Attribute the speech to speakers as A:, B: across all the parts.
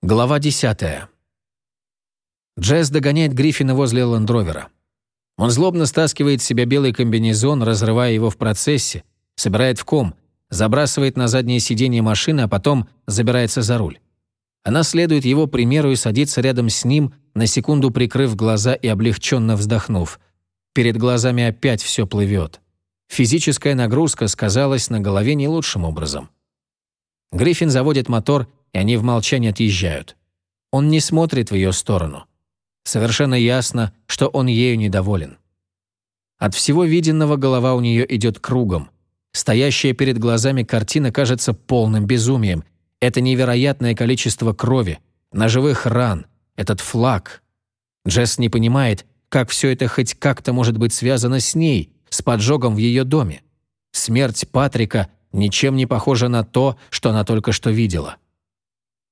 A: Глава 10. Джесс догоняет Гриффина возле ландровера. Он злобно стаскивает с себя белый комбинезон, разрывая его в процессе, собирает в ком, забрасывает на заднее сиденье машины, а потом забирается за руль. Она следует его примеру и садится рядом с ним, на секунду прикрыв глаза и облегченно вздохнув. Перед глазами опять все плывет. Физическая нагрузка сказалась на голове не лучшим образом. Гриффин заводит мотор и они в молчании отъезжают. Он не смотрит в ее сторону. Совершенно ясно, что он ею недоволен. От всего виденного голова у нее идет кругом. Стоящая перед глазами картина кажется полным безумием. Это невероятное количество крови, ножевых ран, этот флаг. Джесс не понимает, как все это хоть как-то может быть связано с ней, с поджогом в ее доме. Смерть Патрика ничем не похожа на то, что она только что видела.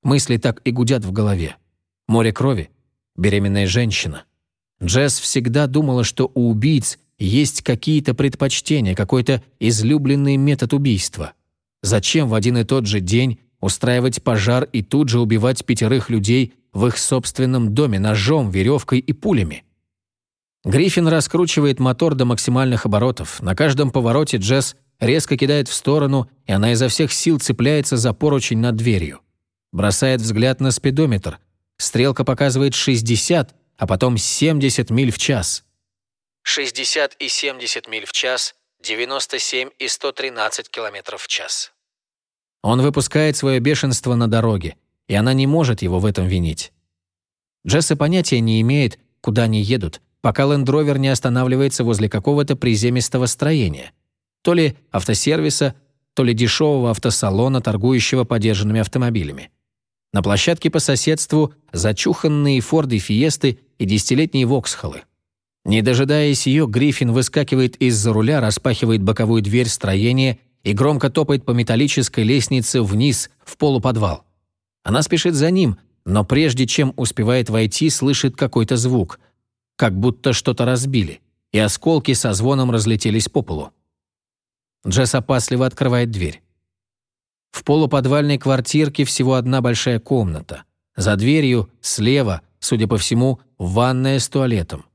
A: Мысли так и гудят в голове. Море крови, беременная женщина. Джесс всегда думала, что у убийц есть какие-то предпочтения, какой-то излюбленный метод убийства. Зачем в один и тот же день устраивать пожар и тут же убивать пятерых людей в их собственном доме ножом, веревкой и пулями? Гриффин раскручивает мотор до максимальных оборотов. На каждом повороте Джесс резко кидает в сторону, и она изо всех сил цепляется за поручень над дверью. Бросает взгляд на спидометр. Стрелка показывает 60, а потом 70 миль в час. 60 и 70 миль в час, 97 и 113 километров в час. Он выпускает свое бешенство на дороге, и она не может его в этом винить. Джесса понятия не имеет, куда они едут, пока лендровер не останавливается возле какого-то приземистого строения. То ли автосервиса, то ли дешевого автосалона, торгующего подержанными автомобилями. На площадке по соседству зачуханные Форды Фиесты и десятилетние Воксхоллы. Не дожидаясь ее, Гриффин выскакивает из-за руля, распахивает боковую дверь строения и громко топает по металлической лестнице вниз, в полуподвал. Она спешит за ним, но прежде чем успевает войти, слышит какой-то звук, как будто что-то разбили, и осколки со звоном разлетелись по полу. Джесс опасливо открывает дверь. В полуподвальной квартирке всего одна большая комната. За дверью, слева, судя по всему, ванная с туалетом.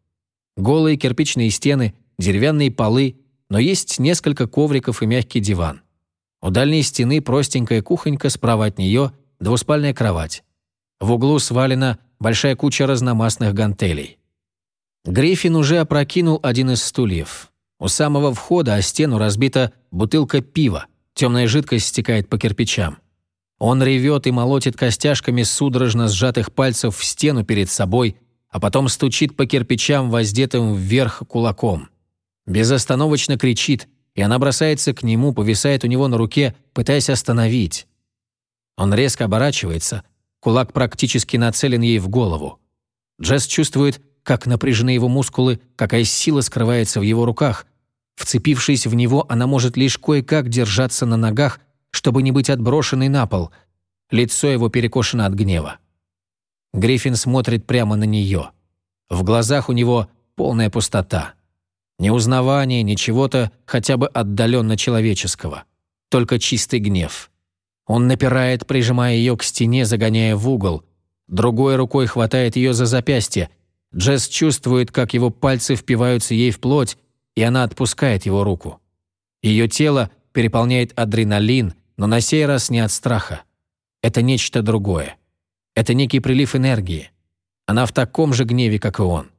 A: Голые кирпичные стены, деревянные полы, но есть несколько ковриков и мягкий диван. У дальней стены простенькая кухонька, справа от нее двуспальная кровать. В углу свалена большая куча разномастных гантелей. Гриффин уже опрокинул один из стульев. У самого входа о стену разбита бутылка пива, Темная жидкость стекает по кирпичам. Он ревет и молотит костяшками судорожно сжатых пальцев в стену перед собой, а потом стучит по кирпичам, воздетым вверх кулаком. Безостановочно кричит, и она бросается к нему, повисает у него на руке, пытаясь остановить. Он резко оборачивается, кулак практически нацелен ей в голову. Джесс чувствует, как напряжены его мускулы, какая сила скрывается в его руках, Вцепившись в него, она может лишь кое-как держаться на ногах, чтобы не быть отброшенной на пол. Лицо его перекошено от гнева. Гриффин смотрит прямо на нее. В глазах у него полная пустота. Ни узнавания, ни чего-то хотя бы отдаленно человеческого. Только чистый гнев. Он напирает, прижимая ее к стене, загоняя в угол. Другой рукой хватает ее за запястье. Джесс чувствует, как его пальцы впиваются ей в плоть, и она отпускает его руку. Ее тело переполняет адреналин, но на сей раз не от страха. Это нечто другое. Это некий прилив энергии. Она в таком же гневе, как и он.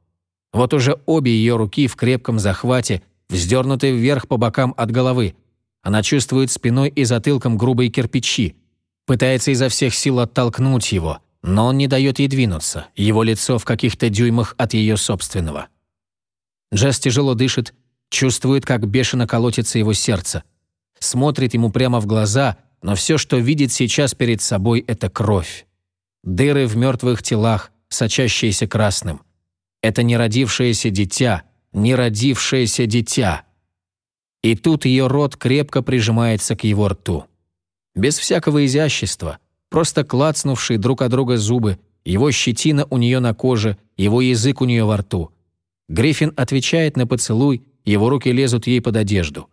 A: Вот уже обе ее руки в крепком захвате, вздернуты вверх по бокам от головы. Она чувствует спиной и затылком грубые кирпичи. Пытается изо всех сил оттолкнуть его, но он не дает ей двинуться, его лицо в каких-то дюймах от ее собственного. Джесс тяжело дышит, Чувствует, как бешено колотится его сердце. Смотрит ему прямо в глаза, но все, что видит сейчас перед собой, это кровь. Дыры в мертвых телах, сочащиеся красным. Это неродившееся дитя, неродившееся дитя. И тут ее рот крепко прижимается к его рту. Без всякого изящества, просто клацнувшие друг от друга зубы, его щетина у нее на коже, его язык у нее во рту. Гриффин отвечает на поцелуй, его руки лезут ей под одежду.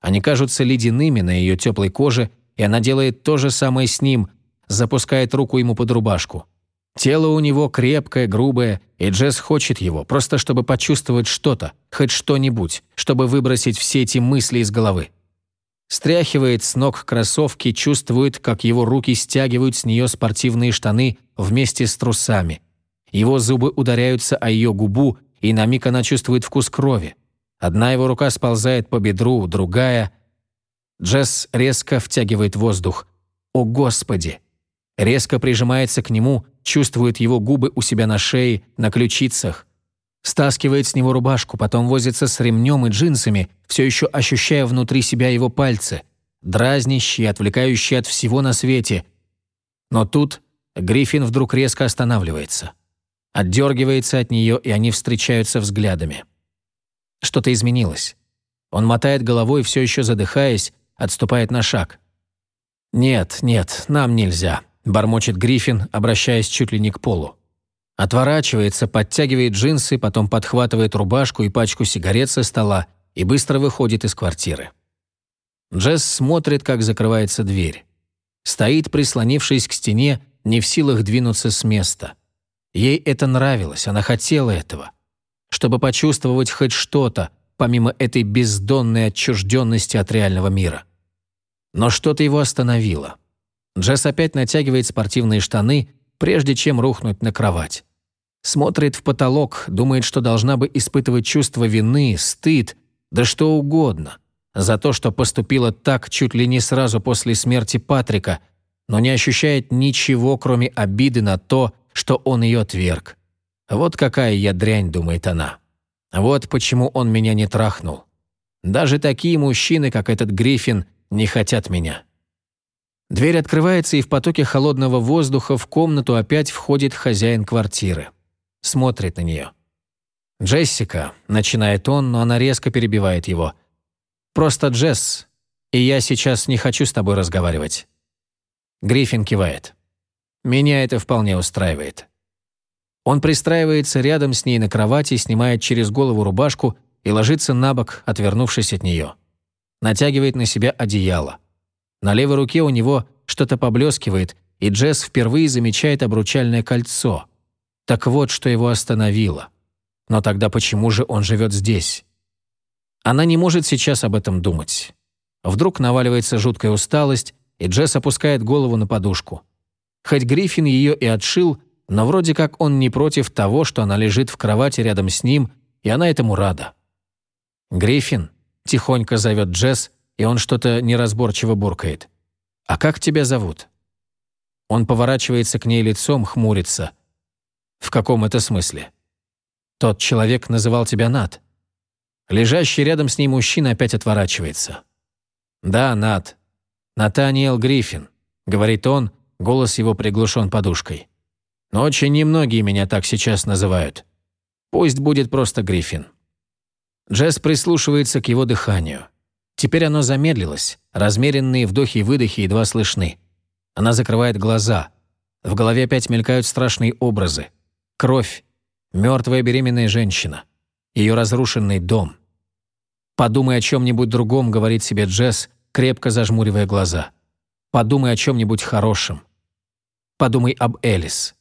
A: Они кажутся ледяными на ее теплой коже, и она делает то же самое с ним, запускает руку ему под рубашку. Тело у него крепкое, грубое, и Джесс хочет его, просто чтобы почувствовать что-то, хоть что-нибудь, чтобы выбросить все эти мысли из головы. Стряхивает с ног кроссовки, чувствует, как его руки стягивают с нее спортивные штаны вместе с трусами. Его зубы ударяются о ее губу, и на миг она чувствует вкус крови. Одна его рука сползает по бедру, другая... Джесс резко втягивает воздух. «О, Господи!» Резко прижимается к нему, чувствует его губы у себя на шее, на ключицах. Стаскивает с него рубашку, потом возится с ремнем и джинсами, все еще ощущая внутри себя его пальцы, дразнящие, отвлекающие от всего на свете. Но тут Гриффин вдруг резко останавливается. Отдергивается от нее, и они встречаются взглядами. Что-то изменилось. Он мотает головой, все еще задыхаясь, отступает на шаг. «Нет, нет, нам нельзя», – бормочет Гриффин, обращаясь чуть ли не к полу. Отворачивается, подтягивает джинсы, потом подхватывает рубашку и пачку сигарет со стола и быстро выходит из квартиры. Джесс смотрит, как закрывается дверь. Стоит, прислонившись к стене, не в силах двинуться с места. Ей это нравилось, она хотела этого. Чтобы почувствовать хоть что-то, помимо этой бездонной отчужденности от реального мира. Но что-то его остановило. Джесс опять натягивает спортивные штаны, прежде чем рухнуть на кровать. Смотрит в потолок, думает, что должна бы испытывать чувство вины, стыд, да что угодно, за то, что поступила так чуть ли не сразу после смерти Патрика, но не ощущает ничего, кроме обиды на то, что он ее отверг. Вот какая я дрянь, думает она. Вот почему он меня не трахнул. Даже такие мужчины, как этот Гриффин, не хотят меня. Дверь открывается, и в потоке холодного воздуха в комнату опять входит хозяин квартиры. Смотрит на нее. «Джессика», — начинает он, но она резко перебивает его. «Просто Джесс, и я сейчас не хочу с тобой разговаривать». Гриффин кивает. «Меня это вполне устраивает». Он пристраивается рядом с ней на кровати, снимает через голову рубашку и ложится на бок, отвернувшись от нее натягивает на себя одеяло. На левой руке у него что-то поблескивает, и Джесс впервые замечает обручальное кольцо. Так вот, что его остановило. Но тогда почему же он живет здесь? Она не может сейчас об этом думать. Вдруг наваливается жуткая усталость, и Джесс опускает голову на подушку. Хоть Гриффин ее и отшил, но вроде как он не против того, что она лежит в кровати рядом с ним, и она этому рада. «Гриффин», Тихонько зовет Джесс, и он что-то неразборчиво буркает. «А как тебя зовут?» Он поворачивается к ней лицом, хмурится. «В каком это смысле?» «Тот человек называл тебя Нат». Лежащий рядом с ней мужчина опять отворачивается. «Да, Нат. Натаниэл Гриффин», — говорит он, голос его приглушен подушкой. «Но очень немногие меня так сейчас называют. Пусть будет просто Гриффин». Джесс прислушивается к его дыханию. Теперь оно замедлилось, размеренные вдохи и выдохи едва слышны. Она закрывает глаза. В голове опять мелькают страшные образы. Кровь, мертвая беременная женщина, ее разрушенный дом. «Подумай о чем-нибудь другом», — говорит себе Джесс, крепко зажмуривая глаза. «Подумай о чем-нибудь хорошем. Подумай об Элис».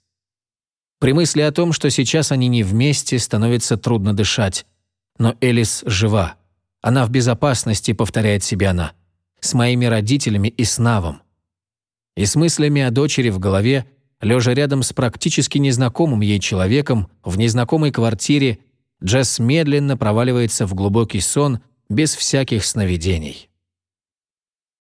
A: При мысли о том, что сейчас они не вместе, становится трудно дышать. Но Элис жива. Она в безопасности, повторяет себе она. С моими родителями и с Навом. И с мыслями о дочери в голове, лежа рядом с практически незнакомым ей человеком в незнакомой квартире, Джесс медленно проваливается в глубокий сон без всяких сновидений.